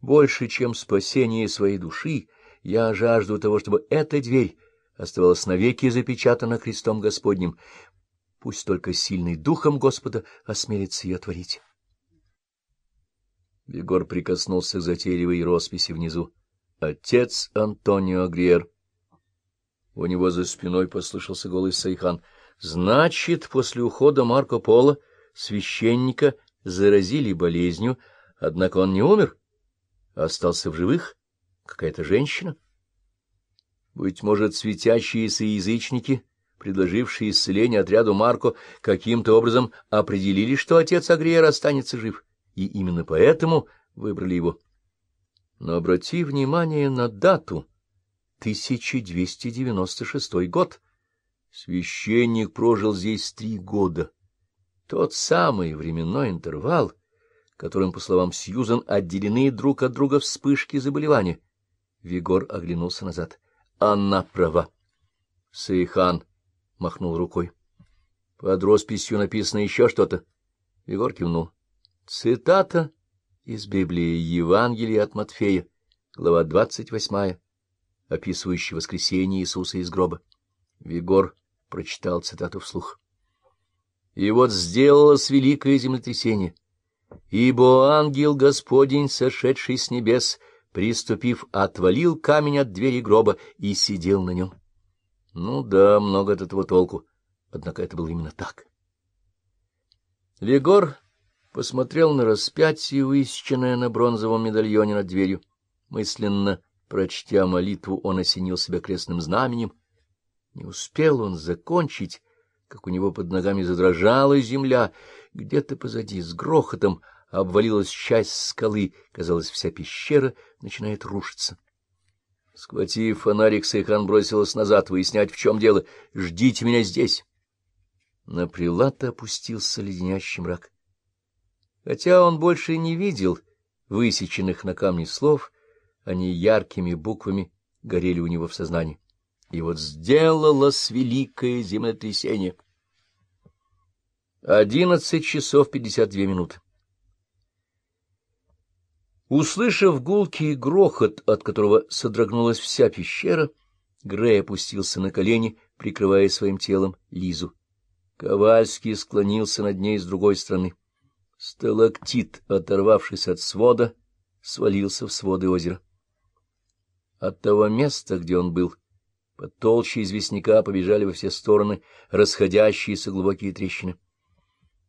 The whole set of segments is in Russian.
Больше, чем спасение своей души, я жажду того, чтобы эта дверь оставалась навеки запечатана крестом Господним. Пусть только сильный духом Господа осмелится ее отворить. Егор прикоснулся к затейливой росписи внизу. Отец Антонио Гриер. У него за спиной послышался голос Сайхан. Значит, после ухода Марко Поло священника заразили болезнью, однако он не умер, остался в живых. Какая-то женщина. Быть может, светящиеся язычники, предложившие исцеление отряду Марко, каким-то образом определили, что отец Агриер останется жив, и именно поэтому выбрали его. Но обрати внимание на дату — 1296 год. Священник прожил здесь три года. Тот самый временной интервал, которым, по словам Сьюзан, отделены друг от друга вспышки заболевания. Вигор оглянулся назад. Она права. Сейхан махнул рукой. Под росписью написано еще что-то. Вигор кивнул. Цитата из Библии Евангелия от Матфея, глава двадцать восьмая описывающий воскресение Иисуса из гроба. Вигор прочитал цитату вслух. «И вот сделалось великое землетрясение, ибо ангел Господень, сошедший с небес, приступив, отвалил камень от двери гроба и сидел на нем». Ну да, много от этого толку, однако это было именно так. Вигор посмотрел на распятие, высеченное на бронзовом медальоне над дверью, мысленно Прочтя молитву, он осенил себя крестным знаменем. Не успел он закончить, как у него под ногами задрожала земля. Где-то позади с грохотом обвалилась часть скалы. Казалось, вся пещера начинает рушиться. Схватив фонарик, Сайхан бросилась назад, выяснять, в чем дело. «Ждите меня здесь!» На прелата опустился леденящий мрак. Хотя он больше не видел высеченных на камне слов, они яркими буквами горели у него в сознании. И вот сделалось великое землетрясение. Одиннадцать часов пятьдесят две минуты. Услышав гулкий грохот, от которого содрогнулась вся пещера, Грей опустился на колени, прикрывая своим телом Лизу. Ковальский склонился над ней с другой стороны. Сталактит, оторвавшись от свода, свалился в своды озера. От того места, где он был, под толще известняка побежали во все стороны расходящиеся глубокие трещины.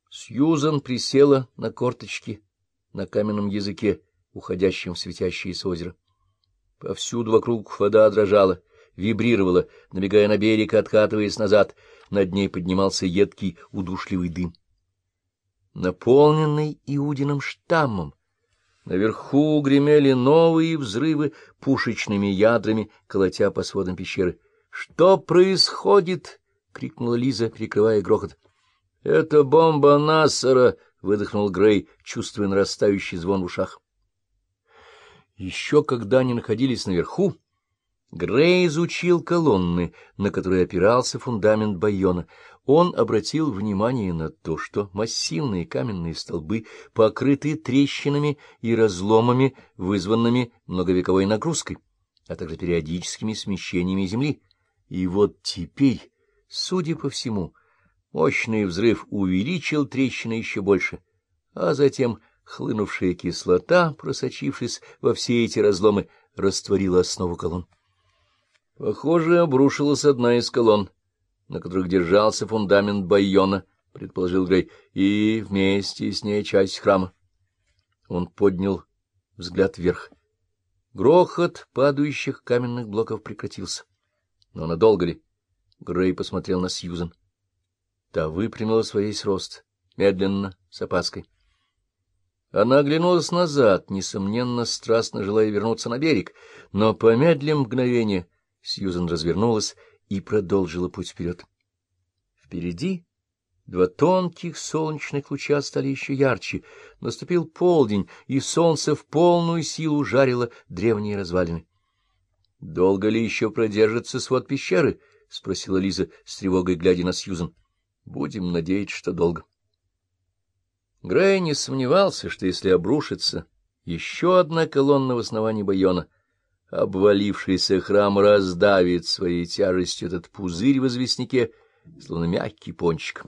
Сьюзан присела на корточки на каменном языке, уходящем в светящееся озеро. Повсюду вокруг вода дрожала, вибрировала, набегая на берег и откатываясь назад. Над ней поднимался едкий удушливый дым. Наполненный Иудиным штаммом, Наверху гремели новые взрывы пушечными ядрами, колотя по сводам пещеры. — Что происходит? — крикнула Лиза, перекрывая грохот. — Это бомба Нассера! — выдохнул Грей, чувствуя нарастающий звон в ушах. Еще когда они находились наверху, Грей изучил колонны, на которые опирался фундамент Байона. Он обратил внимание на то, что массивные каменные столбы покрыты трещинами и разломами, вызванными многовековой нагрузкой, а также периодическими смещениями земли. И вот теперь, судя по всему, мощный взрыв увеличил трещины еще больше, а затем хлынувшая кислота, просочившись во все эти разломы, растворила основу колонн. Похоже, обрушилась одна из колонн, на которых держался фундамент Байона, — предположил Грей, — и вместе с ней часть храма. Он поднял взгляд вверх. Грохот падающих каменных блоков прекратился. Но надолго ли? Грей посмотрел на Сьюзен. Та выпрямила во весь рост, медленно, с опаской. Она оглянулась назад, несомненно, страстно желая вернуться на берег, но, помедлив мгновение, — Сьюзен развернулась и продолжила путь вперед. Впереди два тонких солнечных луча стали еще ярче. Наступил полдень, и солнце в полную силу жарило древние развалины. — Долго ли еще продержится свод пещеры? — спросила Лиза с тревогой, глядя на Сьюзен. — Будем надеяться, что долго. Грей не сомневался, что если обрушится Еще одна колонна в основании Байона. Обвалившийся храм раздавит своей тяжестью этот пузырь в известняке, словно мягкий пончик.